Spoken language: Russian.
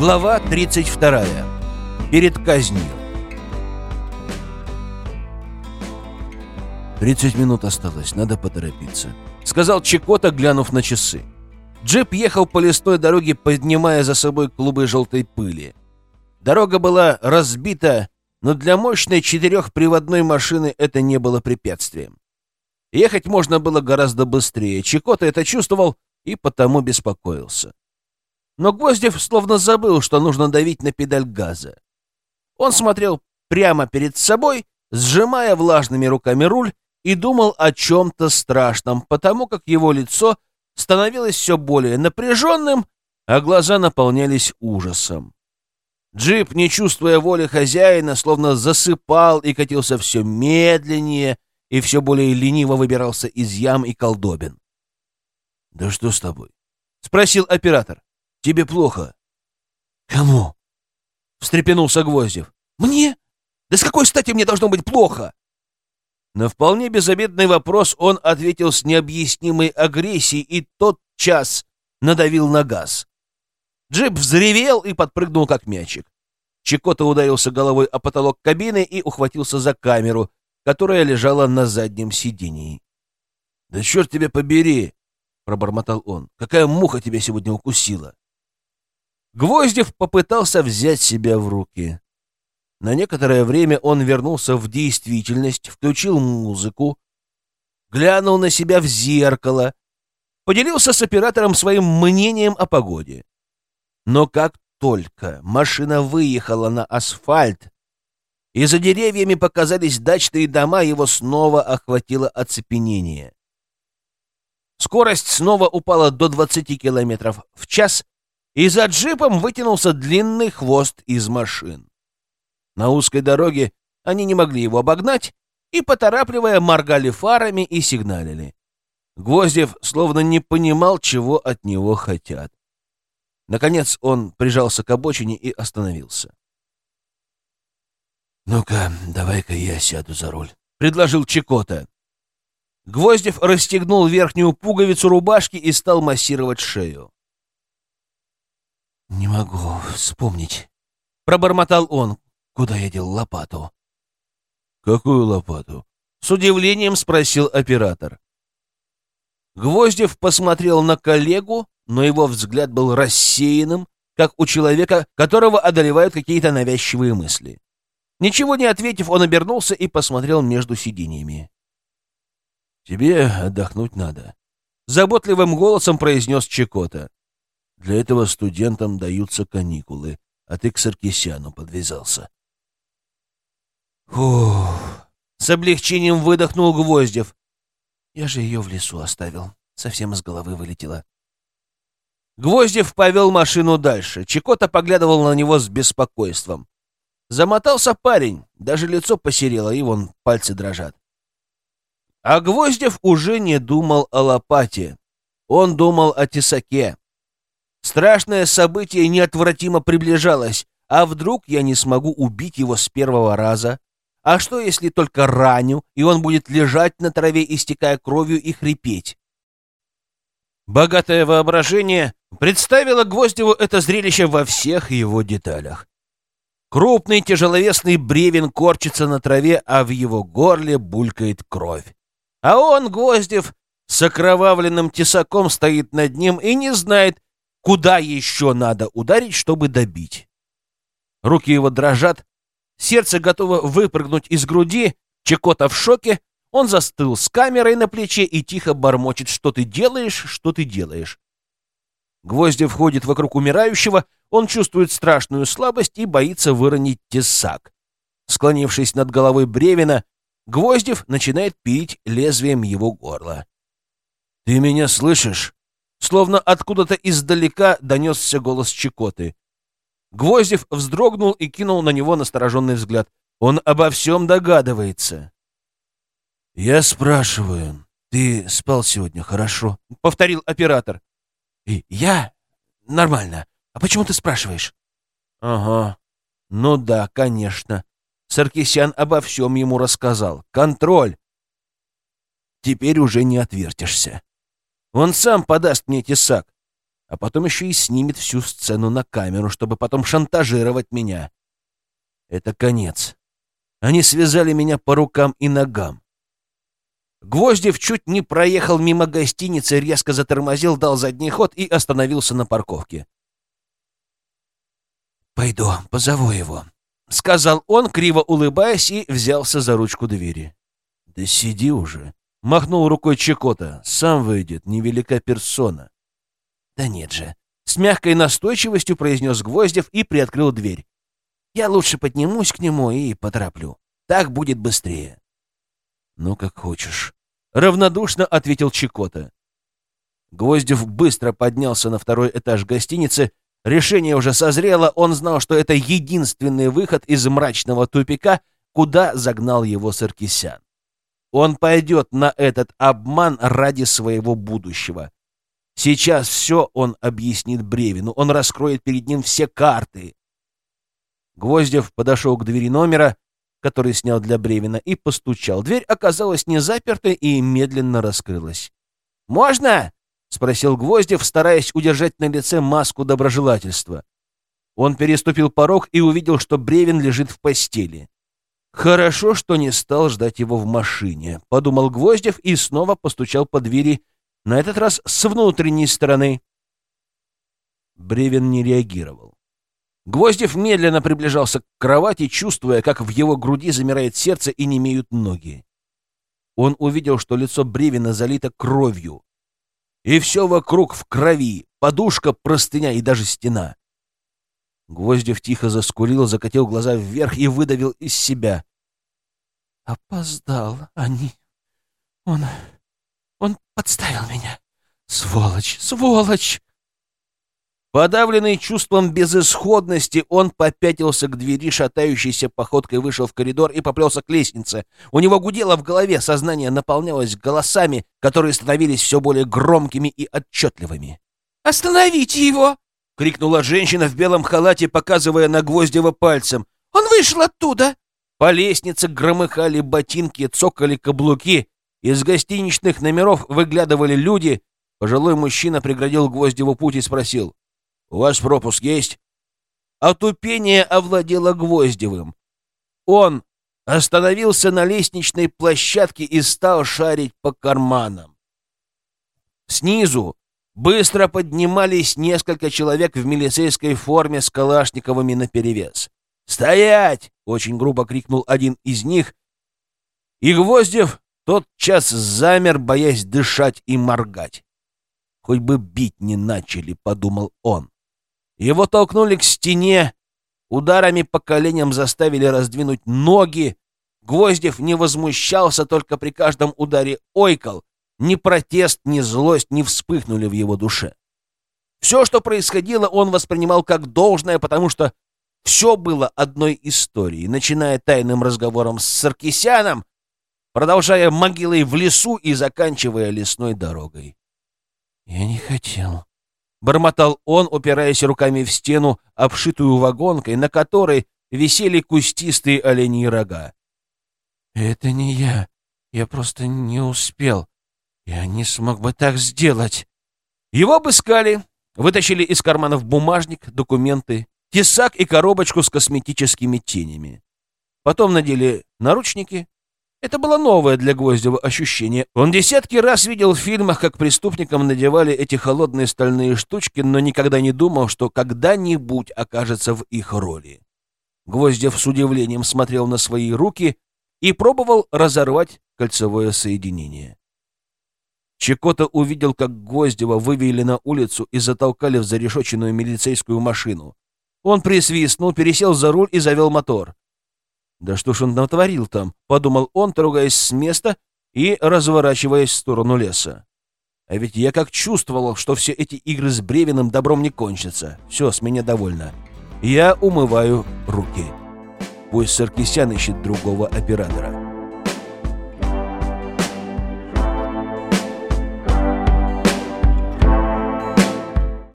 Глава 32. Перед казнью. «Тридцать минут осталось, надо поторопиться», — сказал Чекота, глянув на часы. Джип ехал по лесной дороге, поднимая за собой клубы желтой пыли. Дорога была разбита, но для мощной четырехприводной машины это не было препятствием. Ехать можно было гораздо быстрее. Чекота это чувствовал и потому беспокоился. Но Гвоздев словно забыл, что нужно давить на педаль газа. Он смотрел прямо перед собой, сжимая влажными руками руль, и думал о чем-то страшном, потому как его лицо становилось все более напряженным, а глаза наполнялись ужасом. Джип, не чувствуя воли хозяина, словно засыпал и катился все медленнее и все более лениво выбирался из ям и колдобин. — Да что с тобой? — спросил оператор. Тебе плохо. Кому? Встрепенулся Гвоздев. Мне? Да с какой стати мне должно быть плохо? На вполне безобидный вопрос он ответил с необъяснимой агрессией и тот час надавил на газ. Джип взревел и подпрыгнул, как мячик. Чекота ударился головой о потолок кабины и ухватился за камеру, которая лежала на заднем сидении. — Да черт тебя побери! — пробормотал он. — Какая муха тебя сегодня укусила? Гвоздев попытался взять себя в руки. На некоторое время он вернулся в действительность, включил музыку, глянул на себя в зеркало, поделился с оператором своим мнением о погоде. Но как только машина выехала на асфальт, и за деревьями показались дачные дома, его снова охватило оцепенение. Скорость снова упала до 20 километров в час, и за джипом вытянулся длинный хвост из машин. На узкой дороге они не могли его обогнать и, поторапливая, моргали фарами и сигналили. Гвоздев словно не понимал, чего от него хотят. Наконец он прижался к обочине и остановился. «Ну-ка, давай-ка я сяду за руль», — предложил Чекота. Гвоздев расстегнул верхнюю пуговицу рубашки и стал массировать шею. «Не могу вспомнить», — пробормотал он. «Куда я дел лопату?» «Какую лопату?» — с удивлением спросил оператор. Гвоздев посмотрел на коллегу, но его взгляд был рассеянным, как у человека, которого одолевают какие-то навязчивые мысли. Ничего не ответив, он обернулся и посмотрел между сиденьями. «Тебе отдохнуть надо», — заботливым голосом произнес Чекота. Для этого студентам даются каникулы, а ты к Саркисяну подвязался. Фух, с облегчением выдохнул Гвоздев. Я же ее в лесу оставил. Совсем из головы вылетела. Гвоздев повел машину дальше. Чекота поглядывал на него с беспокойством. Замотался парень, даже лицо посерело, и вон пальцы дрожат. А Гвоздев уже не думал о лопате. Он думал о тесаке. Страшное событие неотвратимо приближалось. А вдруг я не смогу убить его с первого раза? А что, если только раню, и он будет лежать на траве, истекая кровью и хрипеть? Богатое воображение представило Гвоздеву это зрелище во всех его деталях. Крупный тяжеловесный бревен корчится на траве, а в его горле булькает кровь. А он, Гвоздев, с окровавленным тесаком стоит над ним и не знает, Куда еще надо ударить, чтобы добить? Руки его дрожат, сердце готово выпрыгнуть из груди, Чекота в шоке, он застыл с камерой на плече и тихо бормочет, что ты делаешь, что ты делаешь. Гвоздев входит вокруг умирающего, он чувствует страшную слабость и боится выронить тесак. Склонившись над головой Бревина, Гвоздев начинает пить лезвием его горла. «Ты меня слышишь?» Словно откуда-то издалека донесся голос Чекоты. Гвоздев вздрогнул и кинул на него настороженный взгляд. Он обо всем догадывается. «Я спрашиваю, ты спал сегодня хорошо?» — повторил оператор. И «Я? Нормально. А почему ты спрашиваешь?» «Ага. Ну да, конечно. Саркисян обо всем ему рассказал. Контроль. Теперь уже не отвертишься. Он сам подаст мне тесак. а потом еще и снимет всю сцену на камеру, чтобы потом шантажировать меня. Это конец. Они связали меня по рукам и ногам. Гвоздев чуть не проехал мимо гостиницы, резко затормозил, дал задний ход и остановился на парковке. «Пойду, позову его», — сказал он, криво улыбаясь, и взялся за ручку двери. «Да сиди уже», — махнул рукой Чекота. «Сам выйдет, невелика персона». «Да нет же!» — с мягкой настойчивостью произнес Гвоздев и приоткрыл дверь. «Я лучше поднимусь к нему и потороплю. Так будет быстрее». «Ну, как хочешь», — равнодушно ответил Чикота. Гвоздев быстро поднялся на второй этаж гостиницы. Решение уже созрело, он знал, что это единственный выход из мрачного тупика, куда загнал его Саркисян. Он пойдет на этот обман ради своего будущего. Сейчас все он объяснит Бревину, он раскроет перед ним все карты. Гвоздев подошел к двери номера, который снял для Бревина, и постучал. Дверь оказалась не запертой и медленно раскрылась. «Можно?» — спросил Гвоздев, стараясь удержать на лице маску доброжелательства. Он переступил порог и увидел, что Бревин лежит в постели. «Хорошо, что не стал ждать его в машине», — подумал Гвоздев и снова постучал по двери, на этот раз с внутренней стороны. Бревен не реагировал. Гвоздев медленно приближался к кровати, чувствуя, как в его груди замирает сердце и немеют ноги. Он увидел, что лицо Бревена залито кровью. И все вокруг в крови, подушка, простыня и даже стена. Гвоздев тихо заскулил, закатил глаза вверх и выдавил из себя. «Опоздал они. Он он подставил меня. Сволочь, сволочь!» Подавленный чувством безысходности, он попятился к двери, шатающейся походкой вышел в коридор и поплелся к лестнице. У него гудело в голове, сознание наполнялось голосами, которые становились все более громкими и отчетливыми. «Остановите его!» — крикнула женщина в белом халате, показывая на Гвоздева пальцем. «Он вышел оттуда!» По лестнице громыхали ботинки, цокали каблуки, из гостиничных номеров выглядывали люди. Пожилой мужчина преградил Гвоздеву путь и спросил. «У вас пропуск есть?» Отупение овладело Гвоздевым. Он остановился на лестничной площадке и стал шарить по карманам. Снизу быстро поднимались несколько человек в милицейской форме с калашниковыми наперевес. «Стоять!» — очень грубо крикнул один из них, и Гвоздев тот час замер, боясь дышать и моргать. «Хоть бы бить не начали», — подумал он. Его толкнули к стене, ударами по коленям заставили раздвинуть ноги. Гвоздев не возмущался, только при каждом ударе ойкал. Ни протест, ни злость не вспыхнули в его душе. Все, что происходило, он воспринимал как должное, потому что все было одной историей, начиная тайным разговором с Саркисяном, продолжая могилой в лесу и заканчивая лесной дорогой. «Я не хотел», — бормотал он, упираясь руками в стену, обшитую вагонкой, на которой висели кустистые оленьи рога. «Это не я. Я просто не успел. Я не смог бы так сделать». Его обыскали, вытащили из карманов бумажник, документы, тесак и коробочку с косметическими тенями. Потом надели наручники, это было новое для Гвоздева ощущение. Он десятки раз видел в фильмах, как преступникам надевали эти холодные стальные штучки, но никогда не думал, что когда-нибудь окажется в их роли. Гвоздев с удивлением смотрел на свои руки и пробовал разорвать кольцевое соединение. Чекота увидел, как Гвоздева вывели на улицу и затолкали в зарешоченную милицейскую машину. Он присвистнул, пересел за руль и завел мотор. «Да что ж он натворил там?» — подумал он, трогаясь с места и разворачиваясь в сторону леса. «А ведь я как чувствовал, что все эти игры с Бревиным добром не кончатся. Все, с меня довольно. Я умываю руки. Пусть Саркисян ищет другого оператора».